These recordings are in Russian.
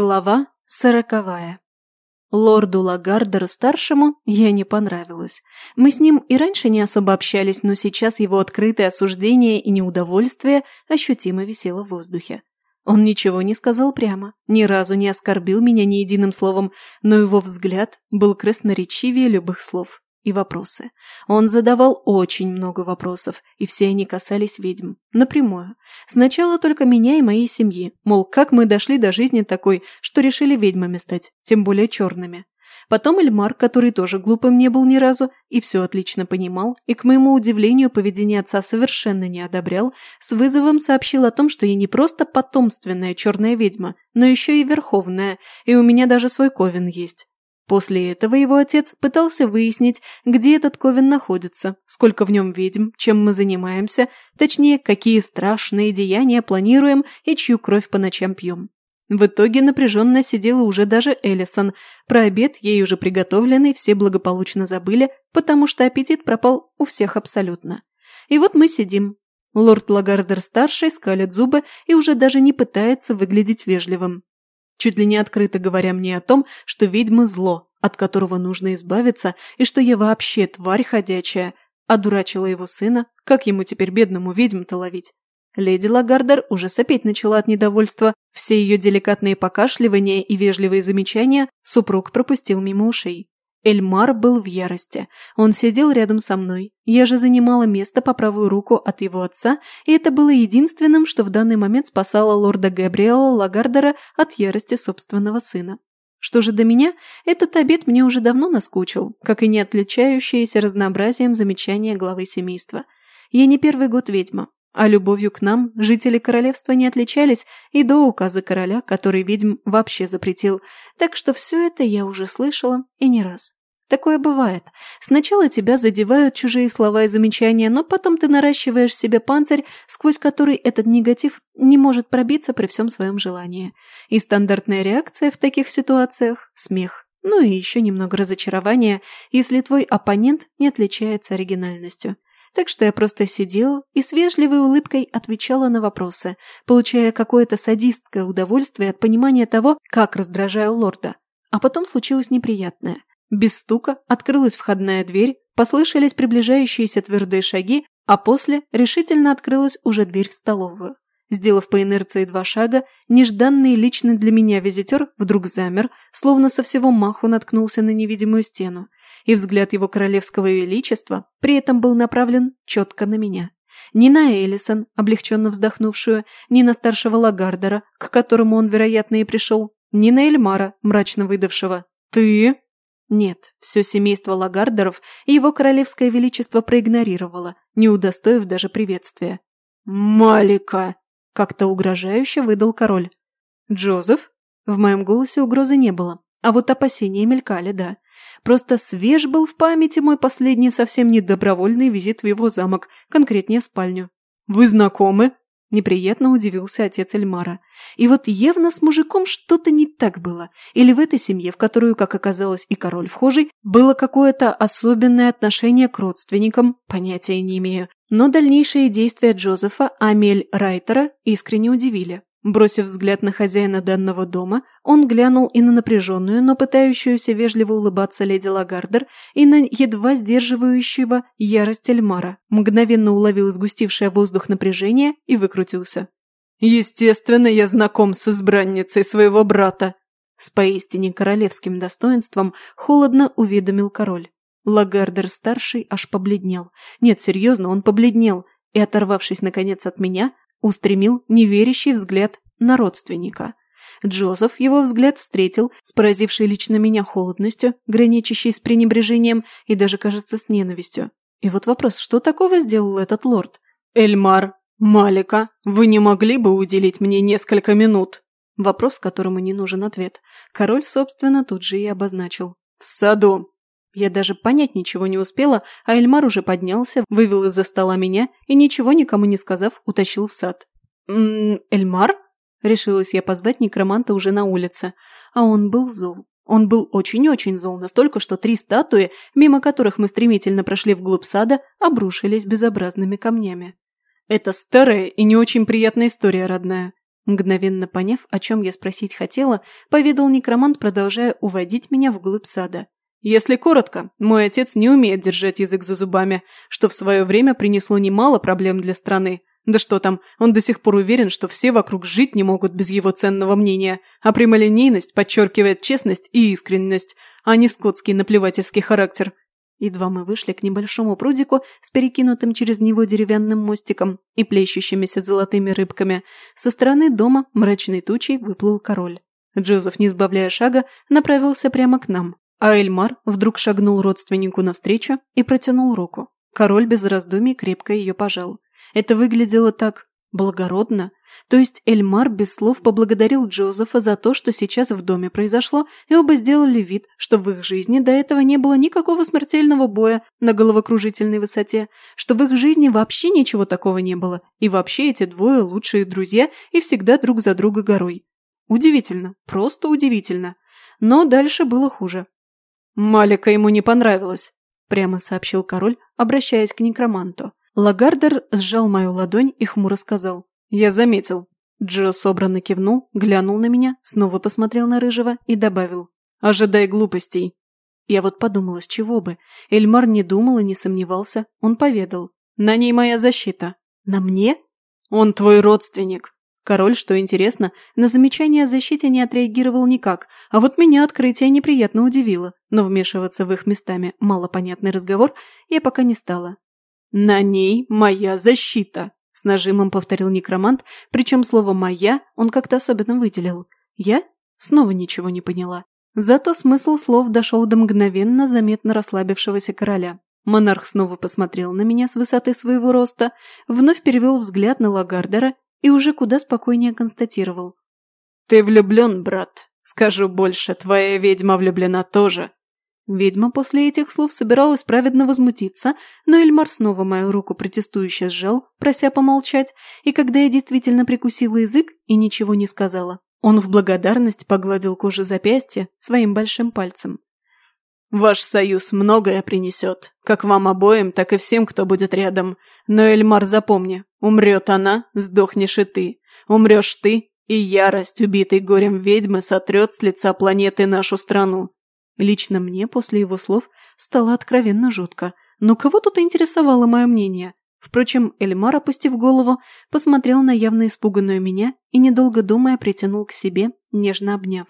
Глава сороковая. Лорду Лагардеру-старшему я не понравилась. Мы с ним и раньше не особо общались, но сейчас его открытое осуждение и неудовольствие ощутимо висело в воздухе. Он ничего не сказал прямо, ни разу не оскорбил меня ни единым словом, но его взгляд был красноречивее любых слов и вопросы. Он задавал очень много вопросов, и все они касались ведьм. Напрямую. Сначала только меня и моей семьи. Мол, как мы дошли до жизни такой, что решили ведьмами стать, тем более черными. Потом Эльмар, который тоже глупым не был ни разу и все отлично понимал, и, к моему удивлению, поведение отца совершенно не одобрял, с вызовом сообщил о том, что я не просто потомственная черная ведьма, но еще и верховная, и у меня даже свой ковен есть. После этого его отец пытался выяснить, где этот ковен находится, сколько в нем ведьм, чем мы занимаемся, точнее, какие страшные деяния планируем и чью кровь по ночам пьем. В итоге напряженно сидела уже даже Эллисон. Про обед, ей уже приготовленный, все благополучно забыли, потому что аппетит пропал у всех абсолютно. И вот мы сидим. Лорд Лагардер-старший скалит зубы и уже даже не пытается выглядеть вежливым чуть ли не открыто говоря мне о том, что ведьмы зло, от которого нужно избавиться, и что я вообще тварь ходячая, одурачила его сына, как ему теперь бедному ведьм-то ловить. Леди Лагардер уже сопеть начала от недовольства, все ее деликатные покашливания и вежливые замечания супруг пропустил мимо ушей. Эльмар был в ярости. Он сидел рядом со мной. Я же занимала место по правую руку от его отца, и это было единственным, что в данный момент спасало лорда Габриэла Лагардера от ярости собственного сына. Что же до меня, этот обед мне уже давно наскучил, как и не отличающееся разнообразием замечания главы семейства. Я не первый год ведьма, а любовью к нам жители королевства не отличались и до указа короля, который ведьм вообще запретил, так что все это я уже слышала и не раз. Такое бывает. Сначала тебя задевают чужие слова и замечания, но потом ты наращиваешь себе панцирь, сквозь который этот негатив не может пробиться при всем своем желании. И стандартная реакция в таких ситуациях – смех. Ну и еще немного разочарования, если твой оппонент не отличается оригинальностью. Так что я просто сидела и с вежливой улыбкой отвечала на вопросы, получая какое-то садистское удовольствие от понимания того, как раздражаю лорда. А потом случилось неприятное. Без стука открылась входная дверь, послышались приближающиеся твердые шаги, а после решительно открылась уже дверь в столовую. Сделав по инерции два шага, нежданный личный для меня визитер вдруг замер, словно со всего маху наткнулся на невидимую стену, и взгляд его королевского величества при этом был направлен четко на меня. Ни на Элисон, облегченно вздохнувшую, ни на старшего Лагардера, к которому он, вероятно, и пришел, ни на Эльмара, мрачно выдавшего «Ты?» Нет, все семейство Лагардеров его королевское величество проигнорировало, не удостоив даже приветствия. «Малика!» – как-то угрожающе выдал король. «Джозеф?» В моем голосе угрозы не было, а вот опасения мелькали, да. Просто свеж был в памяти мой последний совсем недобровольный визит в его замок, конкретнее спальню. «Вы знакомы?» Неприятно удивился отец Эльмара. И вот явно с мужиком что-то не так было. Или в этой семье, в которую, как оказалось, и король вхожий, было какое-то особенное отношение к родственникам, понятия не имею. Но дальнейшие действия Джозефа Амель Райтера искренне удивили. Бросив взгляд на хозяина данного дома, он глянул и на напряженную, но пытающуюся вежливо улыбаться леди Лагардер, и на едва сдерживающего ярость Эльмара, мгновенно уловил сгустившее воздух напряжение и выкрутился. «Естественно, я знаком с избранницей своего брата!» С поистине королевским достоинством холодно уведомил король. Лагардер-старший аж побледнел. Нет, серьезно, он побледнел, и, оторвавшись наконец от меня, устремил неверящий взгляд на родственника. Джозеф его взгляд встретил с поразившей лично меня холодностью, граничащей с пренебрежением и даже, кажется, с ненавистью. И вот вопрос, что такого сделал этот лорд? «Эльмар, Малика, вы не могли бы уделить мне несколько минут?» Вопрос, которому не нужен ответ. Король, собственно, тут же и обозначил. «В саду!» Я даже понять ничего не успела, а Эльмар уже поднялся, вывел из-за стола меня и, ничего никому не сказав, утащил в сад. «М Эльмар?» – решилась я позвать некроманта уже на улице. А он был зол. Он был очень-очень зол, настолько, что три статуи, мимо которых мы стремительно прошли вглубь сада, обрушились безобразными камнями. «Это старая и не очень приятная история, родная», Мгновенно поняв, о чем я спросить хотела, поведал некромант, продолжая уводить меня вглубь сада. Если коротко, мой отец не умеет держать язык за зубами, что в свое время принесло немало проблем для страны. Да что там, он до сих пор уверен, что все вокруг жить не могут без его ценного мнения, а прямолинейность подчеркивает честность и искренность, а не скотский наплевательский характер. Едва мы вышли к небольшому прудику с перекинутым через него деревянным мостиком и плещущимися золотыми рыбками, со стороны дома мрачной тучей выплыл король. Джозеф, не сбавляя шага, направился прямо к нам, а Эльмар вдруг шагнул родственнику навстречу и протянул руку. Король без раздумий крепко ее пожал. Это выглядело так благородно, то есть Эльмар без слов поблагодарил Джозефа за то, что сейчас в доме произошло, и оба сделали вид, что в их жизни до этого не было никакого смертельного боя на головокружительной высоте, что в их жизни вообще ничего такого не было, и вообще эти двое лучшие друзья и всегда друг за друга горой. Удивительно, просто удивительно. Но дальше было хуже. «Малика ему не понравилось», – прямо сообщил король, обращаясь к некроманту. Лагардер сжал мою ладонь и хмуро сказал. «Я заметил». Джо собранно кивнул, глянул на меня, снова посмотрел на Рыжего и добавил. «Ожидай глупостей». Я вот подумала, с чего бы. Эльмар не думал и не сомневался. Он поведал. «На ней моя защита». «На мне?» «Он твой родственник». Король, что интересно, на замечание о защите не отреагировал никак, а вот меня открытие неприятно удивило, но вмешиваться в их местами малопонятный разговор я пока не стала. «На ней моя защита», с нажимом повторил некромант, причем слово «моя» он как-то особенно выделил. Я снова ничего не поняла. Зато смысл слов дошел до мгновенно заметно расслабившегося короля. Монарх снова посмотрел на меня с высоты своего роста, вновь перевел взгляд на Лагардера и уже куда спокойнее констатировал. «Ты влюблен, брат. Скажу больше, твоя ведьма влюблена тоже. Ведьма после этих слов собиралась праведно возмутиться, но Эльмар снова мою руку протестующе сжал, прося помолчать, и когда я действительно прикусила язык и ничего не сказала, он в благодарность погладил кожу запястья своим большим пальцем. «Ваш союз многое принесет, как вам обоим, так и всем, кто будет рядом. Но, Эльмар, запомни, умрет она, сдохнешь и ты. Умрешь ты, и ярость убитой горем ведьмы сотрет с лица планеты нашу страну. Лично мне после его слов стало откровенно жутко. Но кого тут интересовало мое мнение? Впрочем, Эльмар, опустив голову, посмотрел на явно испуганную меня и, недолго думая, притянул к себе, нежно обняв.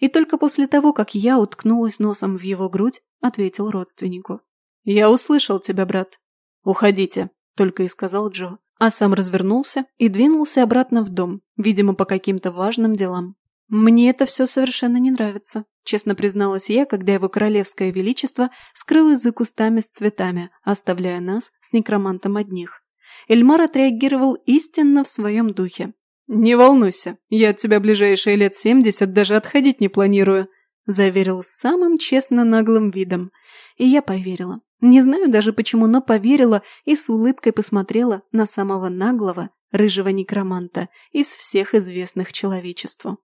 И только после того, как я уткнулась носом в его грудь, ответил родственнику. «Я услышал тебя, брат. Уходите», — только и сказал Джо, а сам развернулся и двинулся обратно в дом, видимо, по каким-то важным делам. «Мне это все совершенно не нравится», – честно призналась я, когда его королевское величество скрылось за кустами с цветами, оставляя нас с некромантом одних. Эльмар отреагировал истинно в своем духе. «Не волнуйся, я от тебя ближайшие лет семьдесят даже отходить не планирую», – заверил с самым честно наглым видом. И я поверила. Не знаю даже почему, но поверила и с улыбкой посмотрела на самого наглого, рыжего некроманта из всех известных человечеству.